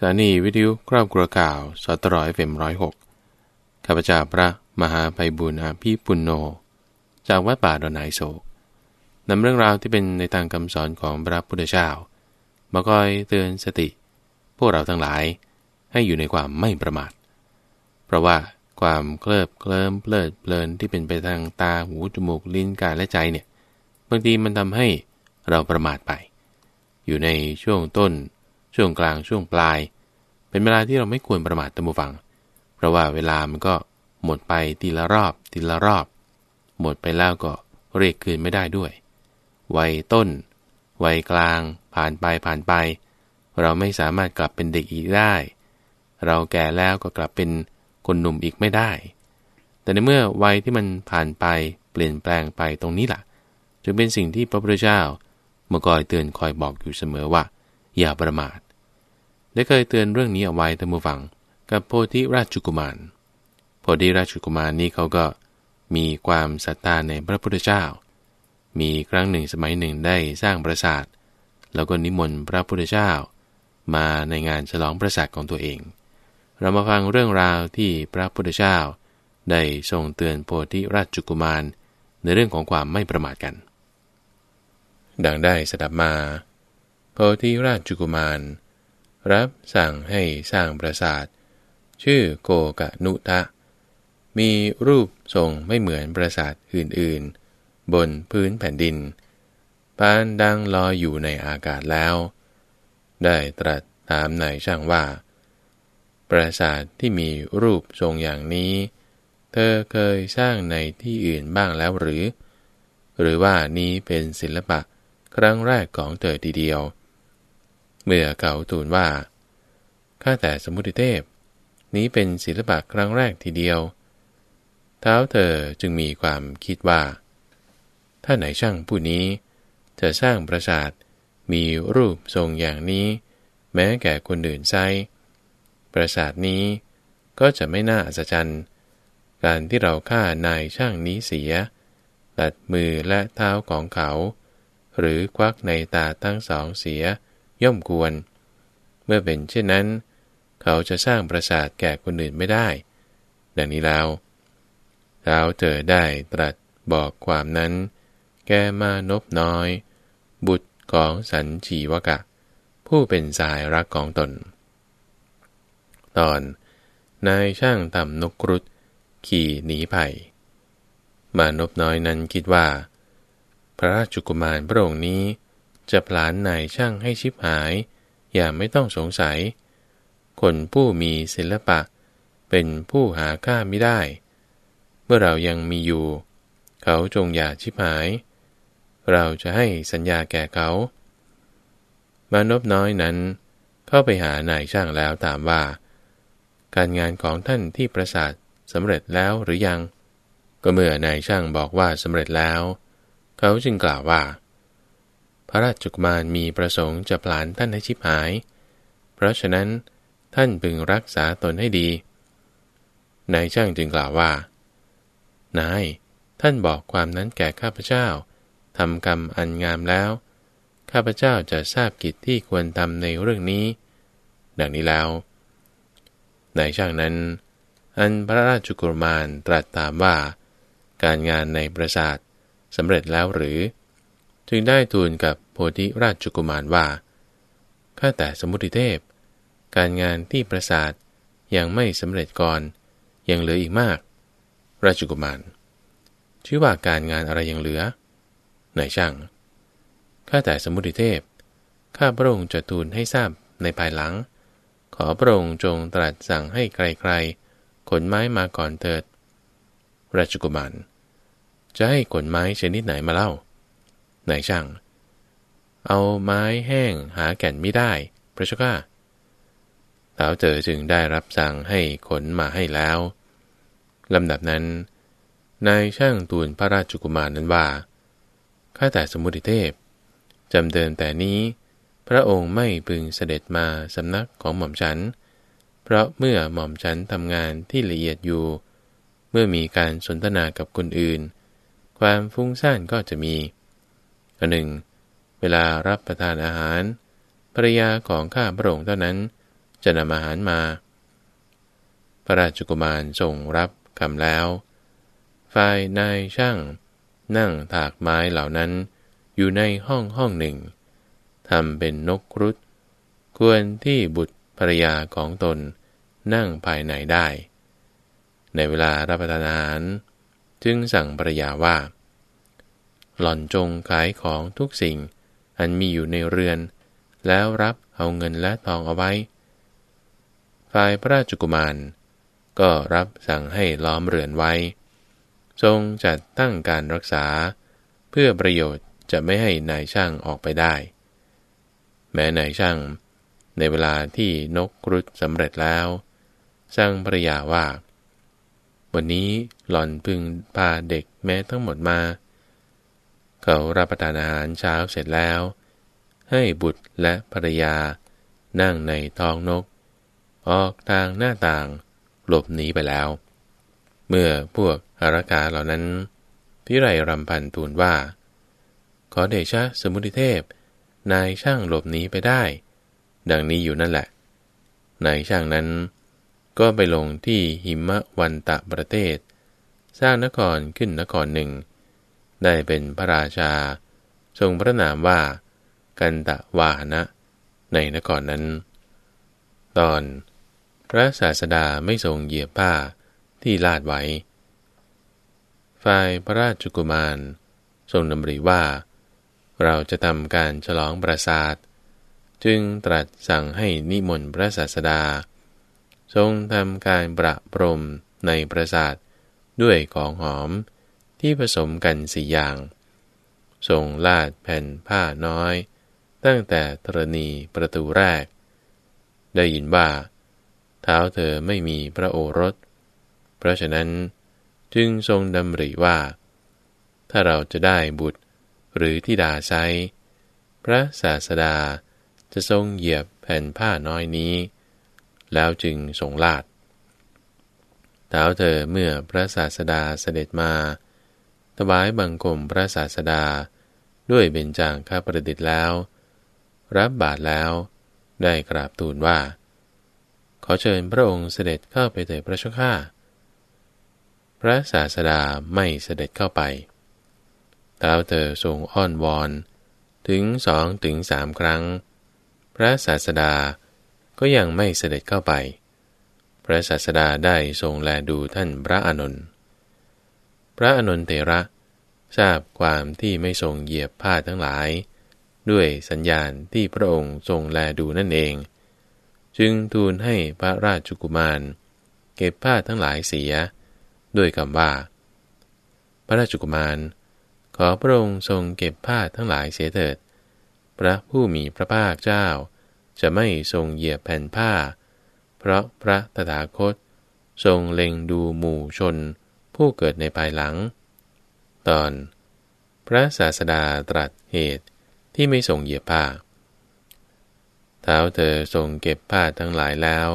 สถานีวิทยุครอบครัวข่าวสตรอยเฟมร้อยหกข้าพเจ้าพระมหาไพบุญอาภีปุณโญจากวัดป่าดอนไนโศกนำเรื่องราวที่เป็นในทางคำสอนของพระพุทธเจ้ามาคอยเตือนสติ พวกเราทั้งหลายให้อยู่ในความไม่ประมาท เพราะว่าความเคลิบเคลิ้มเพลิดเพลินที่เป็นไปทางตาหูจมูกลิ้นกายและใจเนี่ยบางทีมันทำให้เราประมาทไป อยู่ในช่วงต้น ช่วงกลางช่วงปลาย เป็นเวลาที่เราไม่ควรประมาทตัมบูฟัง เพราะว่าเวลามันก็หมดไปทีละรอบทีละรอบ หมดไปแล้วก็เรียกคืนไม่ได้ด้วย วัยต้น วัยกลางผ่านไปผ่านไป เราไม่สามารถกลับเป็นเด็กอีกได้ เราแก่แล้วก็กลับเป็นคนหนุ่มอีกไม่ได้ แต่ในเมื่อวัยที่มันผ่านไปเปลี่ยนแปลงไปตรงนี้ล่ะ จึงเป็นสิ่งที่พระพุทธเจ้าเมื่อก่อยเตือนคอยบอกอยู่เสมอว่า อย่าประมาท ได้เคยเตือนเรื่องนี้เอาไว้ท่านผู้ฟัง กับโพธิราชกุมาร โพธิราชกุมารนี้เขาก็มีความศรัทธาในพระพุทธเจ้า มีครั้งหนึ่งสมัยหนึ่งได้สร้างปราสาท แล้วก็นิมนต์พระพุทธเจ้า มาในงานฉลองปราสาทของตัวเอง เรามาฟังเรื่องราวที่พระพุทธเจ้า ได้ทรงเตือนโพธิราชกุมาร ในเรื่องของความไม่ประมาทกัน ดังได้สดับมา โพธิราชกุมาร รับสั่งให้สร้างปราสาท ชื่อโกกะนุทะ มีรูปทรงไม่เหมือนปราสาทอื่นๆ บนพื้นแผ่นดินปานดังลอยอยู่ในอากาศแล้ว ได้ตรัสถามนายช่างว่า ปราสาทที่มีรูปทรงอย่างนี้ เธอเคยสร้างในที่อื่นบ้างแล้วหรือ หรือว่านี้เป็นศิลปะครั้งแรกของเธอทีเดียว เมื่อเขาทูลว่า ข้าแต่สมุติเทพ นี้เป็นศิลปะครั้งแรกทีเดียว เท้าเธอจึงมีความคิดว่า ถ้าไหนช่างผู้นี้ จะสร้างปราสาทมีรูปทรงอย่างนี้ แม้แก่คนอื่นไซปราสาทนี้ก็จะไม่น่าอัศจรรย์ การที่เราฆ่านายช่างนี้เสีย ตัดมือและเท้าของเขา หรือควักในตาทั้งสองเสีย ย่อมควร เมื่อเป็นเช่นนั้น เขาจะสร้างประสาทแก่คนอื่นไม่ได้ ดังนี้แล้วเท้าเจอได้ตรัสบอกความนั้น แกมานบน้อย บุตรของสันชีวกะ ผู้เป็นสายรักของตน ตอน นายช่างต่ำนกครุฑขี่หนีไผ่มานบน้อยนั้นคิดว่า พระราชกุมารพระองค์นี้ จะผลานนายช่างให้ชิบหาย อย่าไม่ต้องสงสัย คนผู้มีศิลปะ เป็นผู้หาค่าไม่ได้ เมื่อเรายังมีอยู่ เขาจงอย่าชิบหาย เราจะให้สัญญาแก่เขามานพน้อยนั้น เข้าไปหานายช่างแล้วถามว่า การงานของท่านที่ประสาทสำเร็จแล้วหรือยัง ก็เมื่อนายช่างบอกว่าสำเร็จแล้ว เขาจึงกล่าวว่า พระราชกุมารมีประสงค์จะปลานท่านให้ชิบหาย เพราะฉะนั้นท่านพึงรักษาตนให้ดี นายช่างจึงกล่าวว่า นาย ท่านบอกความนั้นแก่ข้าพเจ้าทำกรรมอันงามแล้ว ข้าพเจ้าจะทราบกิจที่ควรทำในเรื่องนี้ ดังนี้แล้ว นายช่างนั้น อันพระราชกุมารตรัสตามว่า การงานในประสาทสำเร็จแล้วหรือ จึงได้ทูลกับโพธิราชกุมารว่า ข้าแต่สมุติเทพ การงานที่ประสาทยังไม่สำเร็จก่อน ยังเหลืออีกมาก ราชกุมาร ชื่อว่าการงานอะไรยังเหลือ ไหนช่าง ข้าแต่สมุติเทพ ข้าพระองค์จะทูลให้ทราบในภายหลัง ขอพระองค์จงตรัสสั่งให้ใครๆ ขนไม้มาก่อนเถิด ราชกุมาร จะให้ขนไม้ชนิดไหนมาเล่า ไหนช่าง เอาไม้แห้งหาแก่นไม่ได้ พระเจ้าข้าเท้าเจอจึงได้รับสั่งให้ขนมาให้แล้วลำดับนั้น นายช่างตูนพระราชกุมารนั้นว่า ข้าแต่สมุติเทพ จำเดินแต่นี้ พระองค์ไม่พึงเสด็จมาสำนักของหม่อมฉัน เพราะเมื่อหม่อมฉันทำงานที่ละเอียดอยู่ เมื่อมีการสนทนากับคนอื่น ความฟุ้งซ่านก็จะมี อันหนึ่ง เวลารับประทานอาหารภรยาของข้าพระองค์เท่านั้นจะนำอาหารมา พระราชกุมารทรงรับคำแล้ว ฝ่ายนายช่าง นั่งถากไม้เหล่านั้นอยู่ในห้องห้องหนึ่งทำเป็นนกครุฑควรที่บุตรภรยาของตนนั่งภายในได้ ในเวลารับประทานอาหาร จึงสั่งภรยาว่า หล่อนจงขายของทุกสิ่ง อันมีอยู่ในเรือน แล้วรับเอาเงินและทองเอาไว้ ฝ่ายพระราชกุมาร ก็รับสั่งให้ล้อมเรือนไว้ ทรงจัดตั้งการรักษา เพื่อประโยชน์จะไม่ให้นายช่างออกไปได้ แม้นายช่าง ในเวลาที่นกครุฑสำเร็จแล้ว สั่งภรรยาว่า วันนี้หล่อนพึงพาเด็กแม้ทั้งหมดมา เขารับประทานอาหารเช้าเสร็จแล้ว ให้บุตรและภรรยา นั่งในท้องนก ออกทางหน้าต่าง หลบหนีไปแล้ว เมื่อพวกอารากาเหล่านั้นพิไรรำพันทูลว่า ขอเดชะสมุติเทพ นายช่างหลบหนีไปได้ ดังนี้อยู่นั่นแหละในช่างนั้น ก็ไปลงที่หิมะวันตะประเทศ สร้างนครขึ้นนครหนึ่ง ได้เป็นพระราชา ทรงพระนามว่า กันตะวาหนะ ในนครนั้น ตอน พระศาสดาไม่ทรงเหยียบผ้าที่ลาดไว้ ฝ่ายพระราชกุมาร ทรงดำริว่า เราจะทำการฉลองปราสาท จึงตรัสสั่งให้นิมนต์พระศาสดา ทรงทำการประพรมในปราสาทด้วยของหอม ที่ผสมกันสี่อย่าง ทรงลาดแผ่นผ้าน้อย ตั้งแต่ธรณีประตูแรก ได้ยินว่า เท้าเธอไม่มีพระโอรส เพราะฉะนั้นจึงทรงดำริว่า ถ้าเราจะได้บุตรหรือที่ดาไซพระศาสดาจะทรงเหยียบแผ่นผ้าน้อยนี้ แล้วจึงทรงลาดเท้าเธอเมื่อพระศาสดาเสด็จมา ถวายบังคมพระศาสดา ด้วยเบญจางข้าประดิษฐ์แล้ว รับบาทแล้ว ได้กราบทูลว่า ขอเชิญพระองค์เสด็จเข้าไปเถิดพระชข้าพระศาสดาไม่เสด็จเข้าไปเท้าเธอทรงอ้อนวอน ถึงสองถึงสามครั้ง พระศาสดาก็ยังไม่เสด็จเข้าไป พระศาสดาได้ทรงแลดูท่านพระอานนท์ พระอนนเถระ ทราบความที่ไม่ทรงเหยียบผ้าทั้งหลาย ด้วยสัญญาณที่พระองค์ทรงแลดูนั่นเอง จึงทูลให้พระราชกุมาร เก็บผ้าทั้งหลายเสีย ด้วยคำว่า พระราชกุมาร ขอพระองค์ทรงเก็บผ้าทั้งหลายเสียเถิด พระผู้มีพระภาคเจ้า จะไม่ทรงเหยียบแผ่นผ้า เพราะพระตถาคตทรงเล็งดูหมู่ชน ผู้เกิดในภายหลัง ตอน พระศาสดาตรัสเหตุที่ไม่ทรงเหยียบผ้า เท้าเธอทรงเก็บผ้าทั้งหลายแล้ว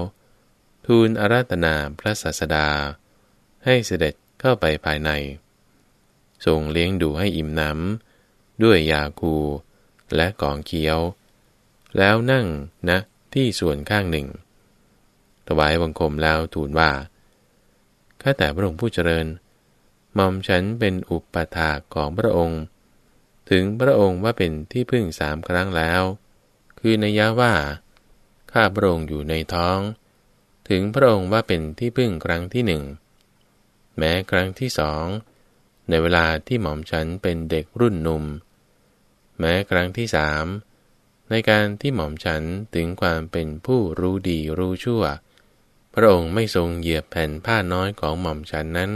ทูลอาราธนาพระศาสดา ให้เสด็จเข้าไปภายใน ทรงเลี้ยงดูให้อิ่มหนำด้วยยาคูและกองเคี้ยว แล้วนั่งนะที่ส่วนข้างหนึ่ง ถวายบังคมแล้วทูลว่า ข้าแต่พระองค์ผู้เจริญหม่อมฉันเป็นอุปถากของพระองค์ ถึงพระองค์ว่าเป็นที่พึ่งสามครั้งแล้ว คือในยะว่า ข้าพระองค์อยู่ในท้อง ถึงพระองค์ว่าเป็นที่พึ่งครั้งที่หนึ่ง แม้ครั้งที่สอง ในเวลาที่หม่อมฉันเป็นเด็กรุ่นหนุ่ม แม้ครั้งที่สามในการที่หม่อมฉันถึงความเป็นผู้รู้ดีรู้ชั่ว พระองค์ไม่ทรงเหยียบแผ่นผ้าน้อยของหม่อมฉันนั้น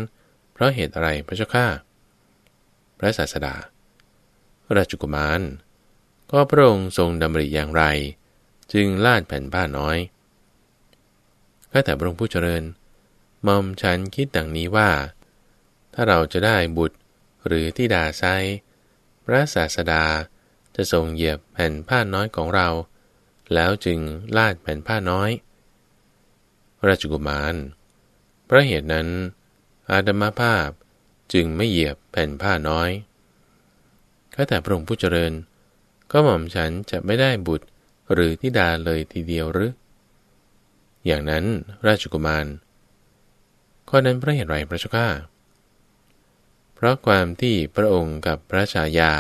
เพราะเหตุอะไรพระเจ้าข้าพระศาสดา ราชกุมาร ก็พระองค์ทรงดำริอย่างไร จึงลาดแผ่นผ้าน้อยข้าแต่พระองค์ผู้เจริญหม่อมฉันคิดดังนี้ว่า ถ้าเราจะได้บุตรหรือที่ดาไซพระศาสดาจะทรงเหยียบแผ่นผ้าน้อยของเรา แล้วจึงลาดแผ่นผ้าน้อย ราชกุมาร เพราะเหตุนั้น อาดมาภาพจึงไม่เหยียบแผ่นผ้าน้อยข้าแต่พระองค์ผู้เจริญ ก็หม่อมฉันจะไม่ได้บุตรหรือทิดาเลยทีเดียวหรือ อย่างนั้นราชกุมาร ข้อนั้นพระเหตุไรพระเจ้าข้าเพราะความที่พระองค์กับพระชายา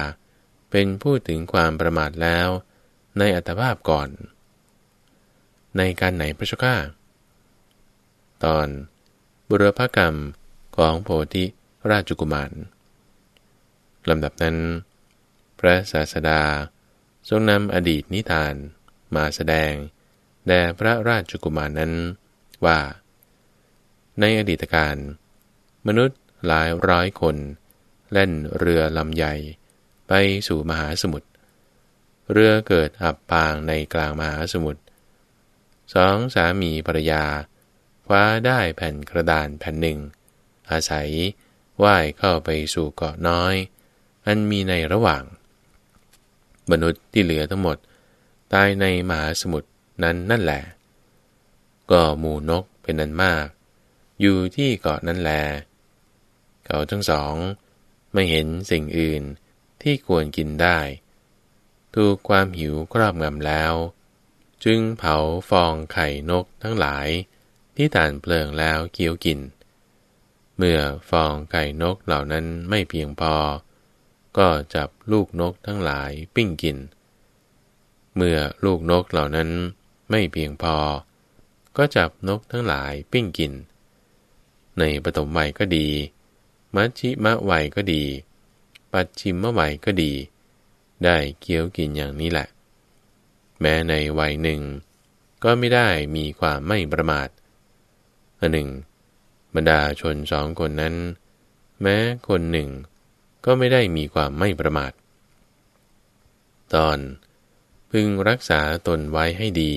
เป็นพูดถึงความประมาทแล้ว ในอัตภาพก่อน ในการไหนพระเจ้าข้า ตอน บุรพกรรมของโพธิราชกุมารลำดับนั้น พระศาสดาทรงนำอดีตนิทานมาแสดงแด่พระราชกุมารนั้นว่า ในอดีตการ มนุษย์หลายร้อยคน เล่นเรือลำใหญ่ไปสู่มหาสมุทรเรือเกิดอับปางในกลางมหาสมุทรสองสามีภรรยา คว้าได้แผ่นกระดานแผ่นหนึ่ง อาศัยว่ายเข้าไปสู่เกาะน้อย อันมีในระหว่าง มนุษย์ที่เหลือทั้งหมด ตายในมหาสมุทรนั้นนั่นแหละ ก็หมูนกเป็นนันมาก อยู่ที่เกาะนั้นแล เขาทั้งสอง ไม่เห็นสิ่งอื่นที่ควรกินได้ ถูกความหิวครอบงำแล้ว จึงเผาฟองไข่นกทั้งหลาย ที่ฐานเปลืองแล้วเคี้ยวกิน เมื่อฟองไก่นกเหล่านั้นไม่เพียงพอ ก็จับลูกนกทั้งหลายปิ้งกิน เมื่อลูกนกเหล่านั้นไม่เพียงพอ ก็จับนกทั้งหลายปิ้งกิน ในปฐมวัยก็ดี มัชชิมะวัยก็ดี ปัจฉิมะวัยก็ดี ได้เคี้ยวกินอย่างนี้แหละ แม้ในวัยหนึ่งก็ไม่ได้มีความไม่ประมาท อันหนึ่ง บรรดาชนสองคนนั้น แม้คนหนึ่ง ก็ไม่ได้มีความไม่ประมาท ตอนพึงรักษาตนไว้ให้ดี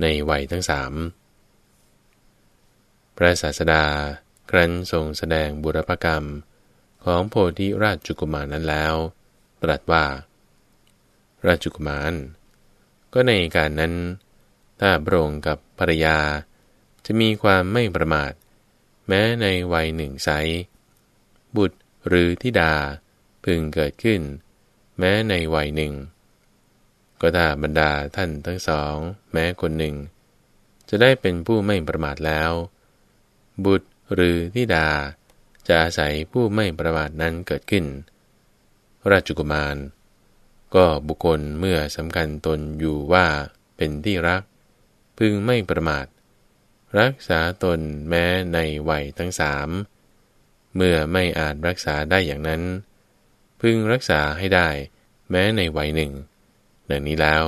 ในวัยทั้งสามพระศาสดาครั้นทรงแสดงบุรพกรรมของโพธิราชกุมารนั้นแล้ว ตรัสว่า ราชกุมาร ก็ในการนั้น ถ้าพระองค์กับภรรยา จะมีความไม่ประมาท แม้ในวัยหนึ่งไซบุตรหรือทิดาพึงเกิดขึ้น แม้ในวัยหนึ่ง ก็ถ้าบรรดาท่านทั้งสอง แม้คนหนึ่ง จะได้เป็นผู้ไม่ประมาทแล้ว บุตรหรือทิดาจะอาศัยผู้ไม่ประมาทนั้นเกิดขึ้น ราชกุมาร ก็บุคคลเมื่อสำคัญตนอยู่ว่าเป็นที่รัก พึงไม่ประมาท รักษาตนแม้ในวัยทั้งสามเมื่อไม่อาจรักษาได้อย่างนั้น พึงรักษาให้ได้แม้ในวัยหนึ่งดังนี้แล้ว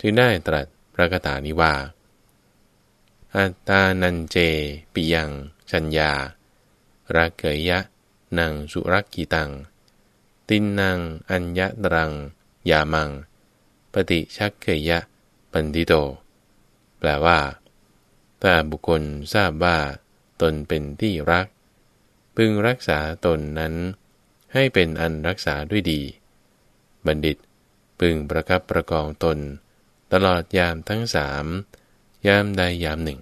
จึงได้ตรัสพระคาถานี้ว่า อัตตานันเจ ปิยังชัญญารักเกยยะนังสุรักกีตัง ตินนางอัญญะตรัง ยามัง ปฏิชักเกยยะปันติโต แปลว่า ถ้าบุคคลทราบว่าตนเป็นที่รัก พึงรักษาตนนั้น ให้เป็นอันรักษาด้วยดี บัณฑิต พึงประคับประกองตน ตลอดยามทั้งสามยามใดยามหนึ่ง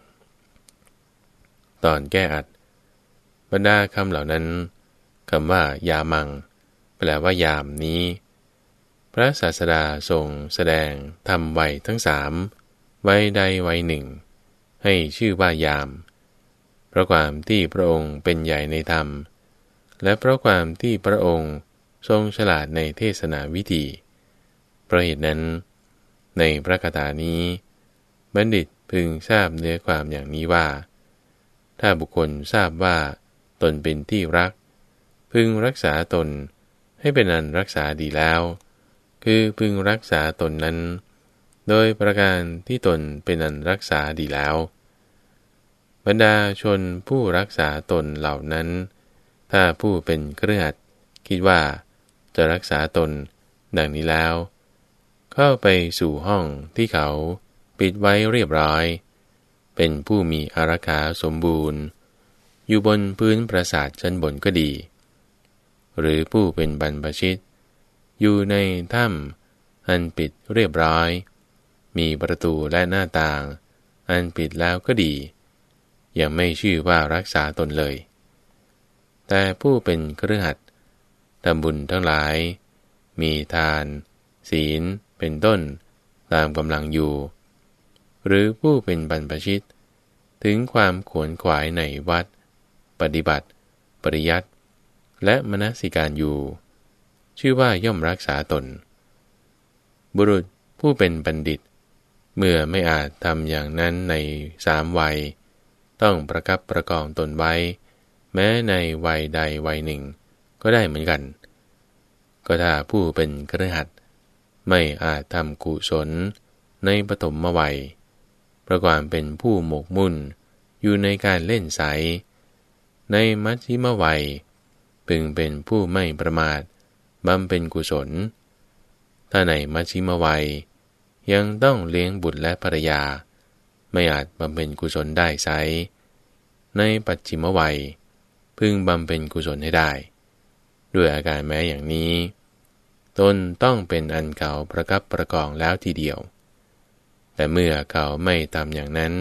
ตอนแก้อัด บรรดาคำเหล่านั้นคำว่ายามัง แปลว่ายามนี้ พระศาสดาทรงแสดงทำไว้ทั้งสามไว้ใดไว้หนึ่ง ให้ชื่อว่ายาม เพราะความที่พระองค์เป็นใหญ่ในธรรม และเพราะความที่พระองค์ทรงฉลาดในเทศนาวิธีเพราะเหตุนั้น ในพระคาถานี้ บัณฑิตพึงทราบเนื้อความอย่างนี้ว่า ถ้าบุคคลทราบว่าตนเป็นที่รัก พึงรักษาตนให้เป็นอันรักษาดีแล้ว คือพึงรักษาตนนั้น โดยประการที่ตนเป็นอันรักษาดีแล้ว บรรดาชนผู้รักษาตนเหล่านั้น ถ้าผู้เป็นเครือขัดคิดว่าจะรักษาตนดังนี้แล้ว เข้าไปสู่ห้องที่เขาปิดไว้เรียบร้อย เป็นผู้มีอารักขาสมบูรณ์ อยู่บนพื้นปราสาทชั้นบนก็ดี หรือผู้เป็นบรรพชิต อยู่ในถ้ำอันปิดเรียบร้อย มีประตูและหน้าต่าง อันปิดแล้วก็ดี ยังไม่ชื่อว่ารักษาตนเลย แต่ผู้เป็นเครือขัดทำบุญทั้งหลาย มีทาน ศีล เป็นต้น ตามกำลังอยู่ หรือผู้เป็นบรรพชิต ถึงความขวนขวายในวัด ปฏิบัติ ปริยัติและมนสิการอยู่ ชื่อว่าย่อมรักษาตน บุรุษผู้เป็นบัณฑิต เมื่อไม่อาจทำอย่างนั้นในสามวัย ต้องประกับประกองตนไว้ แม้ในวัยใดวัยหนึ่ง ก็ได้เหมือนกัน ก็ถ้าผู้เป็นกระหัตไม่อาจทำกุศลในปฐมวัย ประกอบเป็นผู้หมกมุ่นอยู่ในการเล่นใสในมัชชิมวัย พึงเป็นผู้ไม่ประมาทบำเป็นกุศล ถ้าในมัชชิมวัย ยังต้องเลี้ยงบุตรและภรรยา ไม่อาจบำเพ็ญกุศลได้ไซในปัจฉิมวัย พึงบำเพ็ญกุศลให้ได้ ด้วยอาการแม้อย่างนี้ ตนต้องเป็นอันเก่าประกับประกองแล้วทีเดียว แต่เมื่อเขาไม่ทำอย่างนั้น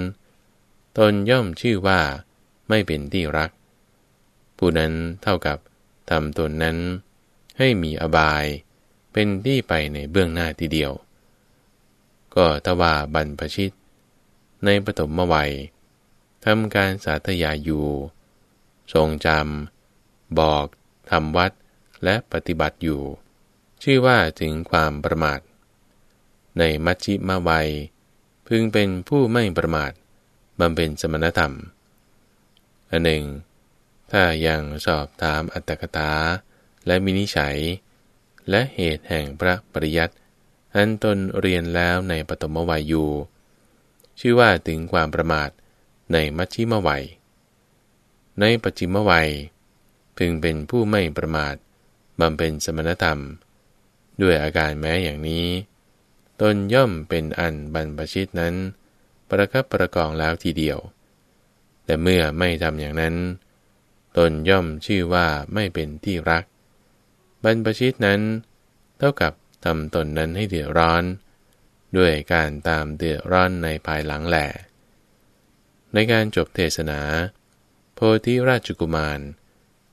ตนย่อมชื่อว่าไม่เป็นที่รัก ผู้นั้นเท่ากับทำตนนั้นให้มีอบายเป็นที่ไปในเบื้องหน้าทีเดียว ก็ทว่าบรรพชิต ในปฐมวัยทำการสาธยายอยู่ ทรงจำบอกทำวัดและปฏิบัติอยู่ ชื่อว่าถึงความประมาท ในมัชชิมาวัย พึงเป็นผู้ไม่ประมาทบำเพ็ญสมณธรรม อันหนึ่ง ถ้ายังสอบถามอัตถกถาและมินิฉัย และเหตุแห่งพระปริยัติ อันตนเรียนแล้วในปฐมวัยอยู่ ชื่อว่าถึงความประมาทในมัชชิมวัย ในปัจจิมวัย พึงเป็นผู้ไม่ประมาทบำเพ็ญสมณธรรม ด้วยอาการแม้อย่างนี้ ตนย่อมเป็นอันบรรพชิตนั้น ประคับประกองแล้วทีเดียว แต่เมื่อไม่ทำอย่างนั้น ตนย่อมชื่อว่าไม่เป็นที่รัก บรรพชิตนั้น เท่ากับ ทำตนนั้นให้เดือดร้อน ด้วยการตามเดือดร้อนในภายหลังแหล่ในการจบเทศนา โพธิราชกุมาร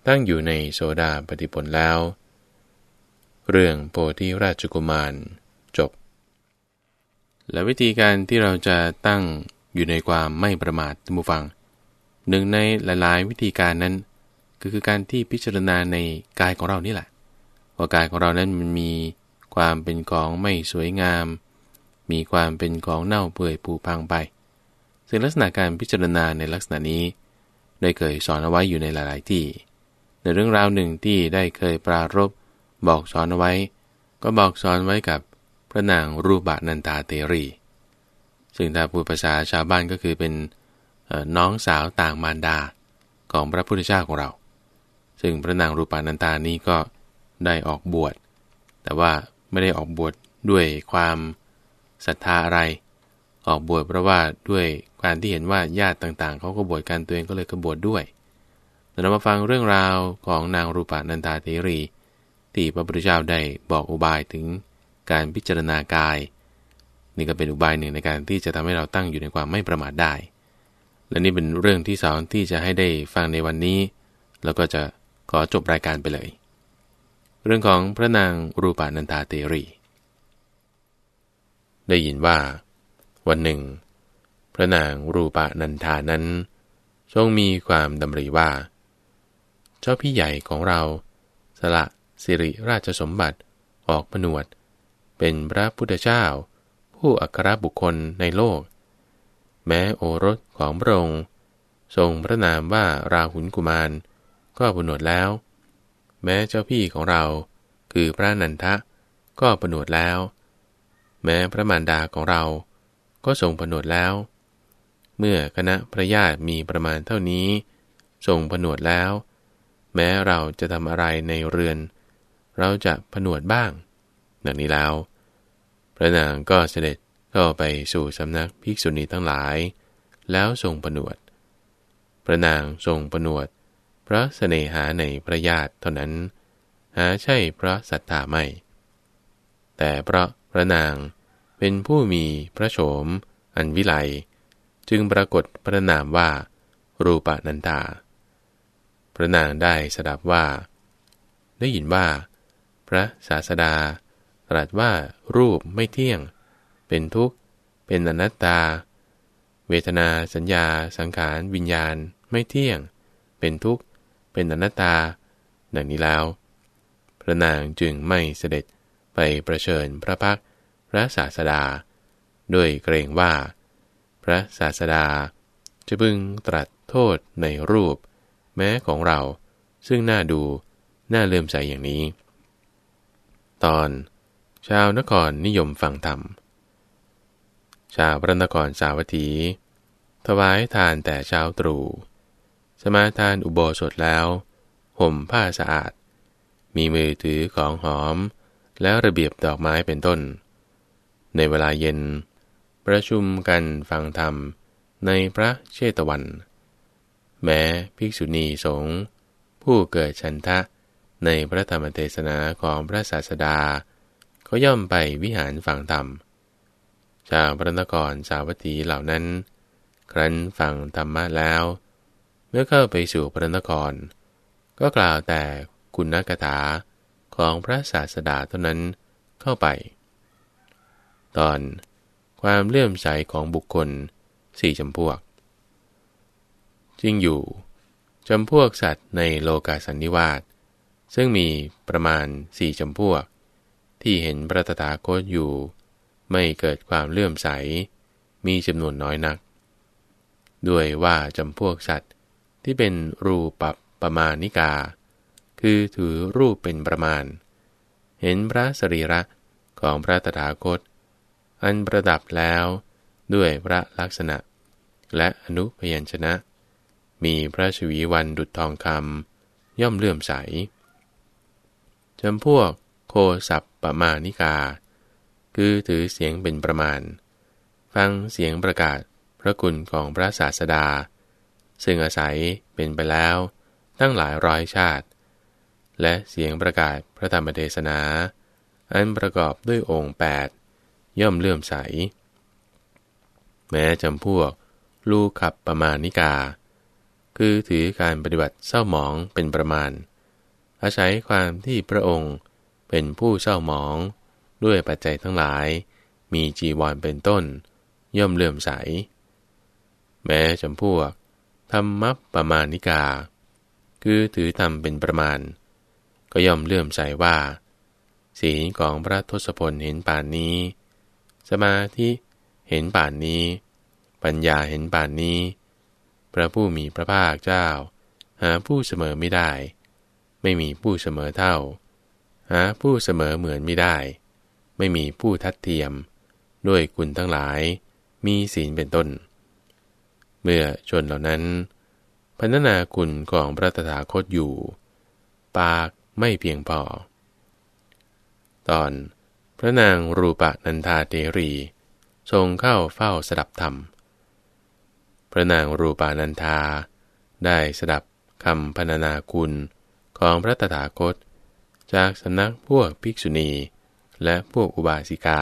ตั้งอยู่ในโสดาปฏิผลแล้ว เรื่องโพธิราชกุมารจบ และวิธีการที่เราจะตั้งอยู่ในความไม่ประมาทท่านผู้ฟัง หนึ่งในหลาย ๆ วิธีการนั้น ก็คือการที่พิจารณาในกายของเรานี่แหละว่ากายของเรานั้นมันมี ความเป็นของไม่สวยงาม มีความเป็นของเน่าเปื่อยผุพังไปซึ่งลักษณะการพิจารณาในลักษณะนี้ ได้เคยสอนเอาไว้อยู่ในหลาย ๆ ที่ ในเรื่องราวหนึ่งที่ได้เคยปรารบบอกสอนเอาไว้ ก็บอกสอนไว้กับพระนางรูปะนันตาเตรี ซึ่งถ้าพูดภาษาชาวบ้านก็คือเป็นน้องสาวต่างมารดาของพระพุทธเจ้าของเรา ซึ่งพระนางรูปานันตานี้ก็ได้ออกบวช แต่ว่า ไม่ได้ออกบวชดด้วยความศรัทธาอะไร ออกบวชเพราะว่าด้วยการที่เห็นว่าญาติต่างๆ เขาก็บวชกันตัวเองก็เลยก็บวชดด้วยเรามาฟังเรื่องราวของนางรูปานันตาเทรี ที่พระพุทธเจ้าได้บอกอุบายถึงการพิจารณากาย นี่ก็เป็นอุบายหนึ่งในการที่จะทำให้เราตั้งอยู่ในความไม่ประมาทได้ และนี่เป็นเรื่องที่สองที่จะให้ได้ฟังในวันนี้ แล้วก็จะขอจบรายการไปเลย เรื่องของพระนางรูปานันทาเตรี ได้ยินว่า วันหนึ่ง พระนางรูปานันทานั้น ทรงมีความดำริว่า เจ้าพี่ใหญ่ของเรา สละสิริราชสมบัติออกผนวด เป็นพระพุทธเจ้า ผู้อัครบุคคลในโลก แม้โอรสของพระองค์ ทรงพระนามว่าราหุลกุมาร ก็ผนวดแล้ว แม้เจ้าพี่ของเรา คือพระนันทะ ก็ผนวดแล้ว แม้พระมารดาของเรา ก็ทรงผนวดแล้ว เมื่อคณะพระญาติมีประมาณเท่านี้ ทรงผนวดแล้ว แม้เราจะทำอะไรในเรือน เราจะผนวดบ้าง ดังนี้แล้ว พระนางก็เสด็จเข้าไปสู่สำนักภิกษุณีทั้งหลาย แล้วทรงผนวด พระนางทรงผนวด ระเสน่หาในพระญาติเท่านั้น หาใช่พระศรัทธาไม่ แต่เพราะพระนางเป็นผู้มีพระโฉม อันวิไลจึงปรากฏพระนามว่า รูปนันตา พระนางได้สดับว่า ได้ยินว่า พระศาสดาตรัสว่ารูปไม่เที่ยง เป็นทุกข์ เป็นอนัตตา เวทนาสัญญา สังขาร วิญญาณไม่เที่ยง เป็นทุกข์ เป็นอนัตตา ดังนี้แล้ว พระนางจึงไม่เสด็จไปประเชิญพระพักพระศาสดา ด้วยเกรงว่า พระศาสดาจะพึงตรัสโทษในรูป แม้ของเราซึ่งน่าดูน่าเลื่อมใสอย่างนี้ ตอน ชาวนครนิยมฟังธรรม ชาวพระนครสาวัตถี ถวายทานแต่เช้าตรู่ สมาทานอุโบสถแล้ว ห่มผ้าสะอาด มีมือถือของหอม แล้วระเบียบดอกไม้เป็นต้น ในเวลาเย็น ประชุมกันฟังธรรมในพระเชตวัน แม้ภิกษุณีสงฆ์ผู้เกิดชันทะในพระธรรมเทศนาของพระศาสดา ก็ย่อมไปวิหารฟังธรรม ชาวพระนครสาวัตถีเหล่านั้น ครั้นฟังธรรมะแล้ว เมื่อเข้าไปสู่พระนคร ก็กล่าวแต่คุณกถาของพระศาสดาเท่านั้นเข้าไป ตอนความเลื่อมใสของบุคคลสี่จำพวกจริงอยู่จำพวกสัตว์ในโลกาสันนิวาสซึ่งมีประมาณสี่จำพวก ที่เห็นพระตถาคตอยู่ ไม่เกิดความเลื่อมใส มีจำนวนน้อยนัก ด้วยว่าจำพวกสัตว์ ที่เป็นรูปประมาณนิกา คือถือรูปเป็นประมาณ เห็นพระสรีระของพระตถาคต อันประดับแล้วด้วยพระลักษณะ และอนุพยัญชนะ มีพระชวีวันดุจทองคำย่อมเลื่อมใสจำพวกโคสับปรมานิกา คือถือเสียงเป็นประมาณ ฟังเสียงประกาศพระคุณของพระศาสดา ซึ่งอาศัยเป็นไปแล้วตั้งหลายร้อยชาติ และเสียงประกาศพระธรรมเทศนา อันประกอบด้วยองค์ 8 ย่อมเลื่อมใส แม้จำพวก ลูขับประมาณนิกา คือถือการปฏิบัติเศร้าหมองเป็นประมาณ อาศัยความที่พระองค์เป็นผู้เศร้าหมอง ด้วยปัจจัยทั้งหลาย มีจีวรเป็นต้น ย่อมเลื่อมใส แม้จำพวก ธรรมประมาณิกา คือถือธรรมเป็นประมาณ ก็ย่อมเลื่อมใสว่าสีลของพระทศพลเห็นป่านนี้ สมาธิเห็นป่านนี้ ปัญญาเห็นป่านนี้ พระผู้มีพระภาคเจ้า หาผู้เสมอไม่ได้ ไม่มีผู้เสมอเท่า หาผู้เสมอเหมือนไม่ได้ ไม่มีผู้ทัดเทียม ด้วยคุณทั้งหลาย มีศีลเป็นต้น เมื่อชนเหล่านั้นพัฒนาคุณของพระตถาคตอยู่ ปากไม่เพียงพอ ตอนพระนางรูปนันทาเตรีทรงเข้าเฝ้าสดับธรรม พระนางรูปานันทา ได้สดับคำพรรณนาคุณของพระตถาคต จากสำนักพวกภิกษุณีและพวกอุบาสิกา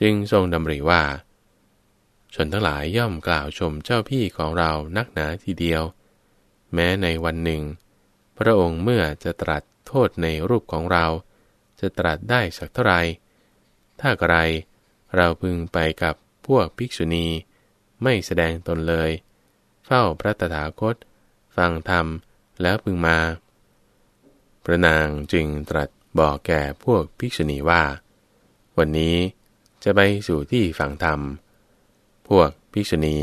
จึงทรงดำริว่า ชนทั้งหลายย่อมกล่าวชมเจ้าพี่ของเรานักหนาทีเดียว แม้ในวันหนึ่ง พระองค์เมื่อจะตรัสโทษในรูปของเรา จะตรัสได้สักเท่าไร ถ้าไกรเราพึงไปกับพวกภิกษุณี ไม่แสดงตนเลย เฝ้าพระตถาคต ฟังธรรมแล้วพึงมา พระนางจึงตรัสบอกแก่พวกภิกษุณีว่า วันนี้จะไปสู่ที่ฝังธรรม พวกภิกษุณี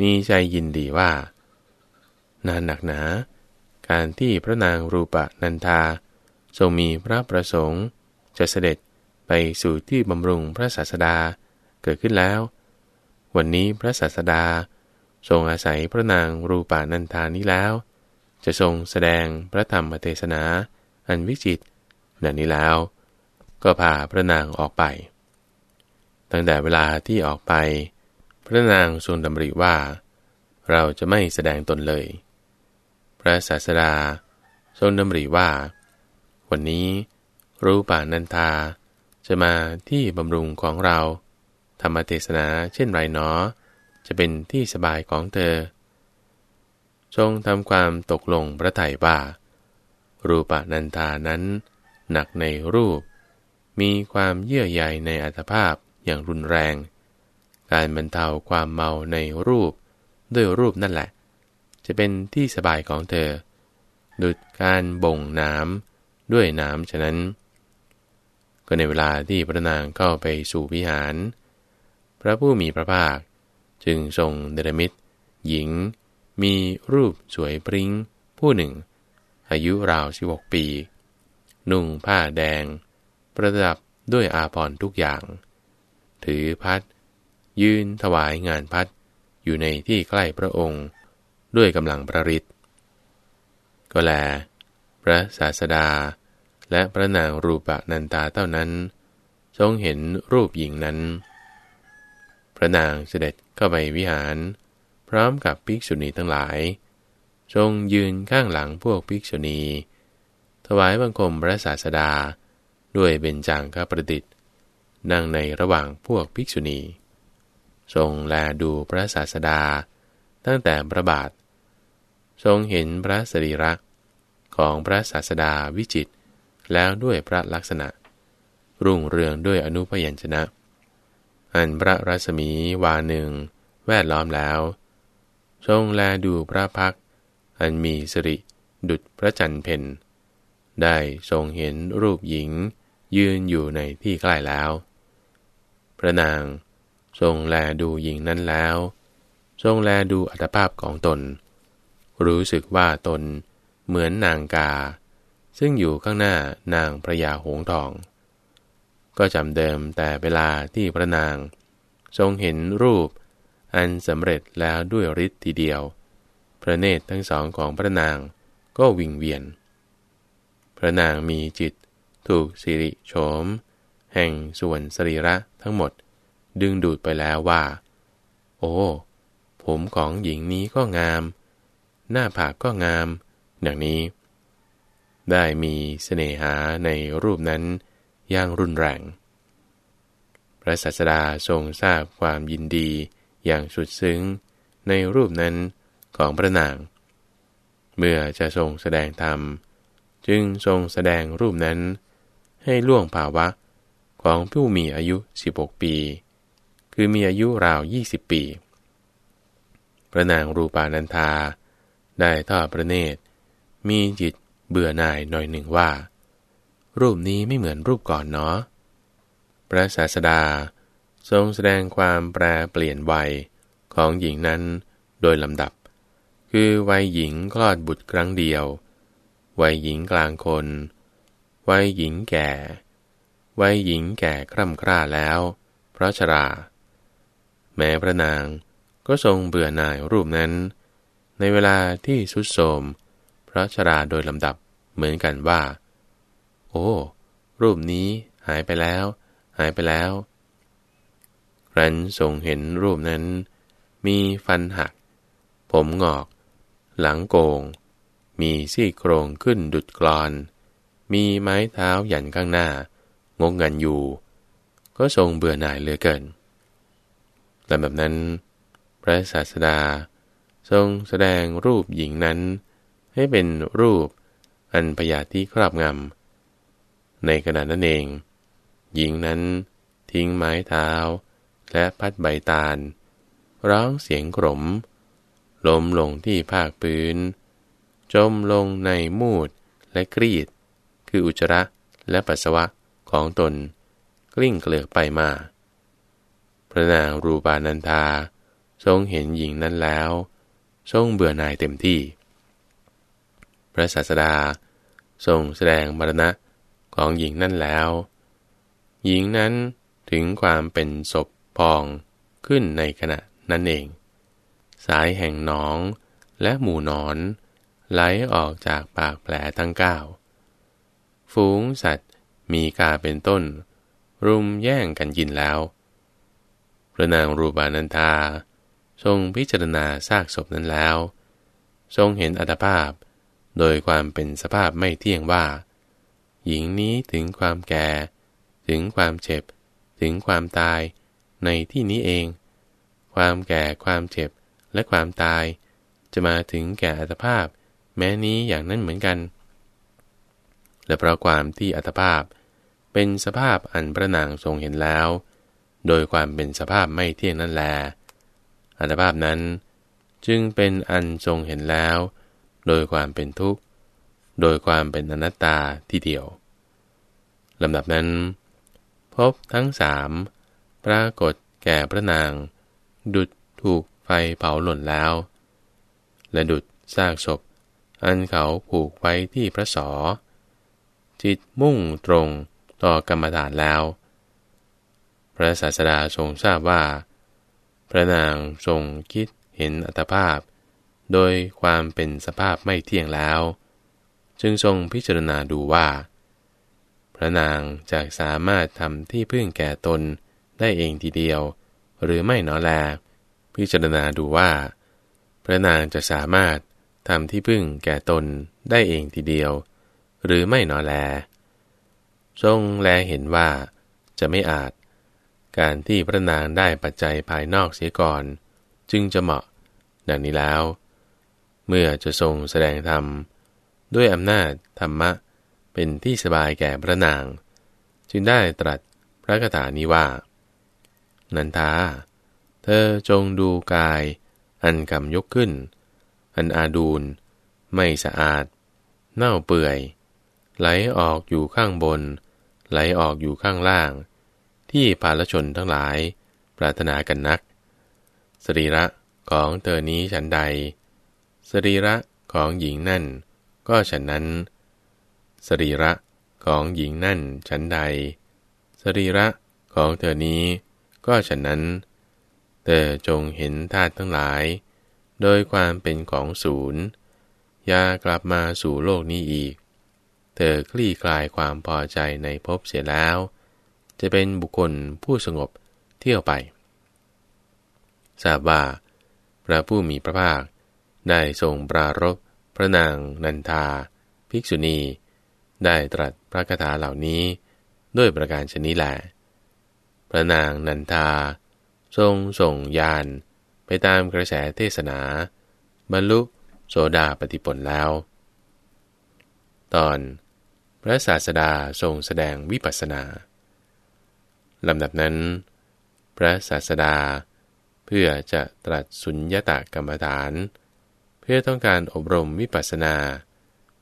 มีใจยินดีว่า นานหนักหนา การที่พระนางรูปะนันทา ทรงมีพระประสงค์ จะเสด็จไปสู่ที่บำรุงพระศาสดาเกิดขึ้นแล้ว วันนี้พระศาสดา ทรงอาศัยพระนางรูปานันทานี้แล้ว จะทรงแสดงพระธรรมเทศนา อันวิจิตดังนี้แล้ว ก็พาพระนางออกไป ตั้งแต่เวลาที่ออกไป พระนางทรงดำริว่า เราจะไม่แสดงตนเลย พระศาสดาทรงดำริว่า วันนี้รู้ป่านันทาจะมาที่บำรุงของเรา ธรรมเทศนาเช่นไรเนาะจะเป็นที่สบายของเธอ ทรงทำความตกลงพระไถ่ว่า รูปนันทานั้น หนักในรูป มีความเยื่อใยในอัตภาพอย่างรุนแรง การบรรเทาความเมาในรูป ด้วยรูปนั่นแหละ จะเป็นที่สบายของเธอ ดุดการบ่งน้ำด้วยน้ำฉะนั้น ก็ในเวลาที่พระนางเข้าไปสู่วิหาร พระผู้มีพระภาคจึงทรงเดรมิตหญิง มีรูปสวยปริ้ง ผู้หนึ่ง อายุราวสิบกปี นุ่งผ้าแดง ประดับด้วยอาภรณ์ทุกอย่าง ถือพัด ยืนถวายงานพัดอยู่ในที่ใกล้พระองค์ ด้วยกำลังประริตก็แล พระศาสดา และพระนางรูปะนันตาเท่านั้น ทรงเห็นรูปหญิงนั้น พระนางเสด็จเข้าไปวิหาร พร้อมกับภิกษุณีทั้งหลาย ทรงยืนข้างหลังพวกภิกษุณี ถวายบังคมพระศาสดา ด้วยเบญจางคประดิษฐ์นั่งในระหว่างพวกภิกษุณี ทรงแลดูพระศาสดา ตั้งแต่พระบาท ทรงเห็นพระสรีระของพระศาสดาวิจิต แล้วด้วยพระลักษณะ รุ่งเรืองด้วยอนุพยัญชนะ อันพระรัศมีวาหนึ่งแวดล้อมแล้ว ทรงแลดูพระพัก อันมีสิริดุจพระจันทร์เพนได้ทรงเห็นรูปหญิงยืนอยู่ในที่ใกล้แล้ว พระนาง ทรงแลดูหญิงนั้นแล้ว ทรงแลดูอัตภาพของตน รู้สึกว่าตนเหมือนนางกา ซึ่งอยู่ข้างหน้านางพระยาหงทอง ก็จำเดิมแต่เวลาที่พระนาง ทรงเห็นรูปอันสำเร็จแล้วด้วยฤทธิ์ทีเดียว พระเนตรทั้งสองของพระนางก็วิงเวียน พระนางมีจิตถูกสิริโฉม แห่งส่วนสรีระทั้งหมด ดึงดูดไปแล้วว่า โอ้ ผมของหญิงนี้ก็งาม หน้าผากก็งาม ดังนี้ ได้มีเสน่หาในรูปนั้นอย่างรุนแรง พระศาสดาทรงทราบความยินดีอย่างสุดซึ้งในรูปนั้นของพระนาง เมื่อจะทรงแสดงธรรม จึงทรงแสดงรูปนั้นให้ล่วงภาวะของผู้มีอายุ 16 ปี คือมีอายุราว20ปี พระนางรูปานันธาได้ทอดพระเนตร มีจิตเบื่อหน่ายหน่อยหนึ่งว่า รูปนี้ไม่เหมือนรูปก่อนเนาะพระศาสดาทรงแสดงความแปรเปลี่ยนวัยของหญิงนั้นโดยลำดับ คือวัยหญิงคลอดบุตรครั้งเดียว วัยหญิงกลางคน วัยหญิงแก่ วัยหญิงแก่คร่ำคร่าแล้ว เพราะชรา แม้พระนางก็ทรงเบื่อหน่ายรูปนั้น ในเวลาที่สุดโทมพระชราโดยลำดับเหมือนกันว่า โอ้ รูปนี้หายไปแล้ว หายไปแล้วครั้นทรงเห็นรูปนั้น มีฟันหัก ผมงอก หลังโกง มีซี่โครงขึ้นดุดกรอน มีไม้เท้าหยันข้างหน้า งงงันอยู่ ก็ทรงเบื่อหน่ายเหลือเกิน แต่แบบนั้น พระศาสดา ทรงแสดงรูปหญิงนั้น ให้เป็นรูปอันพยาธิครอบงำในขณะนั้นเอง หญิงนั้นทิ้งไม้เท้า และพัดใบตาล ร้องเสียงกรมล้มลงที่ภาคพื้น จมลงในมูดและกรีด คืออุจระและปัสสาวะของตน กลิ้งเกลือกไปมา พระนางรูปานันธาทรงเห็นหญิงนั้นแล้ว ทรงเบื่อหน่ายเต็มที่ พระศาสดา ทรงแสดงมรณะของหญิงนั้นแล้ว หญิงนั้นถึงความเป็นศพพองขึ้นในขณะนั้นเอง สายแห่งหนองและหมู่นอนไหลออกจากปากแผลทั้งเก้าฝูงสัตว์มีกาเป็นต้น รุมแย่งกันกินแล้ว พระนางรูปานันธาทรงพิจารณาซากศพนั้นแล้ว ทรงเห็นอัตภาพ โดยความเป็นสภาพไม่เที่ยงว่า หญิงนี้ถึงความแก่ ถึงความเจ็บ ถึงความตาย ในที่นี้เอง ความแก่ความเจ็บและความตาย จะมาถึงแก่อัตภาพ แม้นี้อย่างนั้นเหมือนกัน และเพราะความที่อัตภาพเป็นสภาพอันพระนางทรงเห็นแล้ว โดยความเป็นสภาพไม่เที่ยงนั่นแล อัตภาพนั้น จึงเป็นอันทรงเห็นแล้ว โดยความเป็นทุกข์ โดยความเป็นอนัตตาที่เดียวลำดับนั้น พบทั้งสามปรากฏแก่พระนาง ดุดถูกไฟเผาหล่นแล้ว และดุดซากศพ อันเขาผูกไว้ที่พระสอ จิตมุ่งตรงต่อกรรมฐานแล้ว พระศาสดาทรงทราบว่า พระนางทรงคิดเห็นอัตภาพ โดยความเป็นสภาพไม่เที่ยงแล้ว จึงทรงพิจารณาดูว่า พระนางจะสามารถทำที่พึ่งแก่ตนได้เองทีเดียว หรือไม่นอแล พิจารณาดูว่า พระนางจะสามารถทำที่พึ่งแก่ตนได้เองทีเดียว หรือไม่นอแล ทรงแลเห็นว่าจะไม่อาจ การที่พระนางได้ปัจจัยภายนอกเสียก่อน จึงจะเหมาะ ดังนี้แล้ว เมื่อจะทรงแสดงธรรม ด้วยอำนาจธรรมะ เป็นที่สบายแก่พระนาง จึงได้ตรัสพระคาถานี้ว่า นันทา เธอจงดูกาย อันกำยกขึ้น อันอาดูล ไม่สะอาด เน่าเปื่อย ไหลออกอยู่ข้างบน ไหลออกอยู่ข้างล่าง ที่ภาลชนทั้งหลาย ปรารถนากันนัก สรีระของเธอนี้ฉันใด สรีระของหญิงนั่น ก็ฉันนั้น สรีระของหญิงนั่นฉันใด สรีระของเธอนี้ ก็ฉันนั้น เธอจงเห็นธาตุทั้งหลาย โดยความเป็นของศูนย์อย่ากลับมาสู่โลกนี้อีก เธอคลี่คลายความพอใจในภพเสียแล้ว จะเป็นบุคคลผู้สงบเที่ยวไป ทราบว่า พระผู้มีพระภาค ได้ทรงปรารบพระนางนันทา ภิกษุณี ได้ตรัสพระคาถาเหล่านี้ ด้วยประการชนิดแหละพระนางนันทา ทรงส่งยาน ไปตามกระแสเทศนา บรรลุโสดาปฏิผลแล้ว ตอน พระศาสดาทรงแสดงวิปัสนา ลำดับนั้น พระศาสดา เพื่อจะตรัสสุญญตากรรมฐาน เพื่อต้องการอบรมวิปัสนา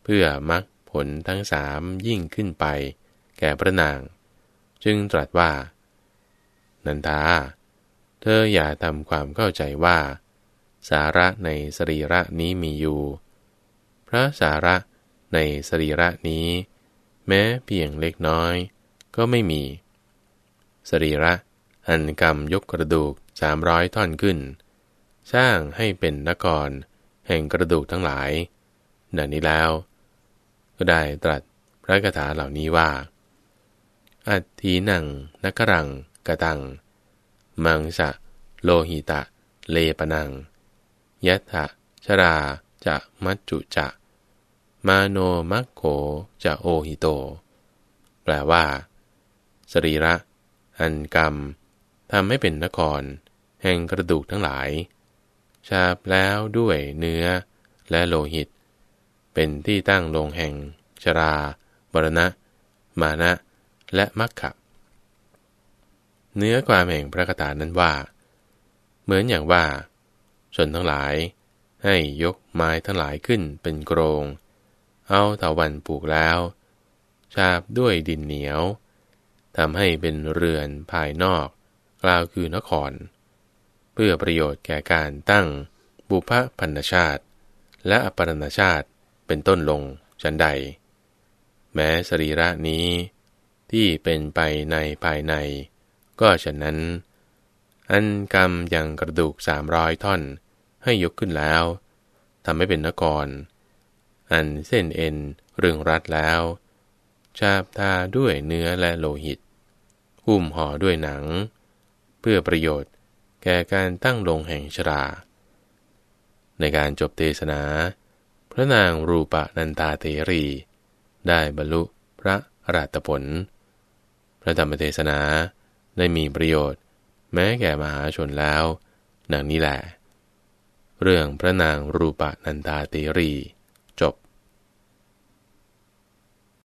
เพื่อมรักผลทั้งสามยิ่งขึ้นไป แก่พระนาง จึงตรัสว่า นันทา เธออย่าทำความเข้าใจว่า สาระในสรีระนี้มีอยู่ พระสาระในสรีระนี้ แม้เพียงเล็กน้อย ก็ไม่มี สรีระ อันกรรมยกกระดูกสามร้อยท่อนขึ้น สร้างให้เป็นนกรแห่งกระดูกทั้งหลายดังนี้แล้ว ก็ได้ตรัสพระคาถาเหล่านี้ว่า อัตถีนังนักรังกะตัง มังสะ โลหิตะ เลปนังยัตถะชราจะมัจจุจะ มาโนมัคโขจะโอหิโต แปลว่า สรีระ อันกรรมทำให้เป็นนคร แห่งกระดูกทั้งหลาย ชาบแล้วด้วยเนื้อและโลหิต เป็นที่ตั้งลงแห่ง ชรา บรณะ มานะ และมัคคะเนื้อความแห่งพระคาถานั้นว่า เหมือนอย่างว่า ชนทั้งหลาย ให้ยกไม้ทั้งหลายขึ้นเป็นโกรง เอาเถาวันปลูกแล้ว ชาบด้วยดินเหนียว ทำให้เป็นเรือนภายนอก กล่าวคือนคร เพื่อประโยชน์แก่การตั้ง บุพพันธชาติ และอปรณชาติเป็นต้นลงชันใด แม้สรีระนี้ที่เป็นไปในภายใน ก็ฉะนั้น อันกรรมยังกระดูกสามร้อยท่อนให้ยกขึ้นแล้วทำให้เป็นนกรอันเส้นเอ็นเรื่องรัดแล้ว ชาบทาด้วยเนื้อและโลหิต หุ้มห่อด้วยหนัง เพื่อประโยชน์แก่การตั้งลงแห่งชรา ในการจบเทศนา พระนางรูปนันตาเทรี ได้บรรลุพระอรัตผล พระธรรมเทศนาได้มีประโยชน์ แม้แก่มหาชนแล้วดังนี้แหละ เรื่องพระนางรูปนันตาเตรี